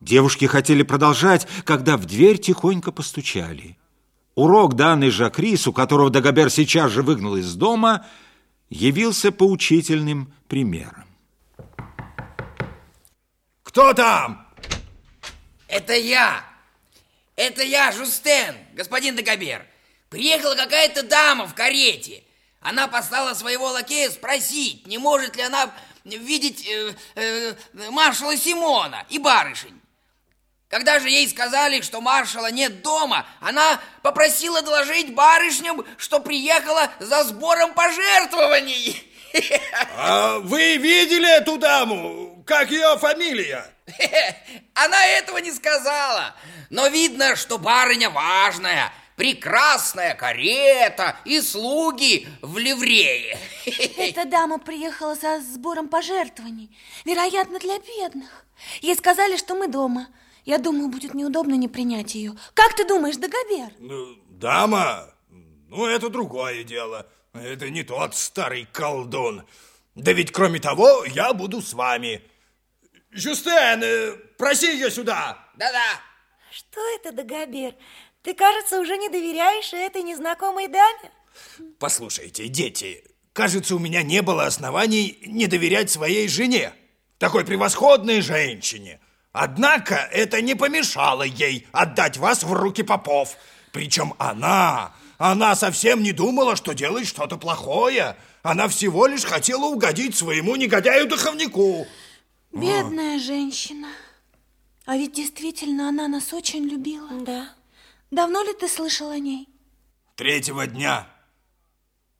Девушки хотели продолжать, когда в дверь тихонько постучали. Урок, данный Жакрису, которого Дагобер сейчас же выгнал из дома, явился поучительным примером. Кто там? Это я. Это я, Жустен, господин Дагобер. Приехала какая-то дама в карете. Она послала своего лакея спросить, не может ли она видеть э, э, маршала Симона и барышень. Когда же ей сказали, что маршала нет дома, она попросила доложить барышням, что приехала за сбором пожертвований. А вы видели эту даму? Как ее фамилия? Она этого не сказала, но видно, что барыня важная, прекрасная карета и слуги в ливрее. Эта дама приехала за сбором пожертвований, вероятно, для бедных. Ей сказали, что мы дома. Я думаю, будет неудобно не принять ее. Как ты думаешь, Дагобер? Ну, дама? Ну, это другое дело. Это не тот старый колдун. Да ведь, кроме того, я буду с вами. Жюстен, э, проси ее сюда. Да-да. Что это, Дагобер? Ты, кажется, уже не доверяешь этой незнакомой даме? Послушайте, дети, кажется, у меня не было оснований не доверять своей жене, такой превосходной женщине. Однако это не помешало ей отдать вас в руки попов. Причем она, она совсем не думала, что делает что-то плохое. Она всего лишь хотела угодить своему негодяю-духовнику. Бедная а. женщина. А ведь действительно она нас очень любила. Да. Давно ли ты слышал о ней? Третьего дня.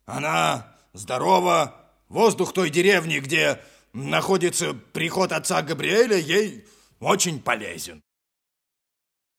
Она здорова. Воздух той деревни, где находится приход отца Габриэля, ей очень полезен.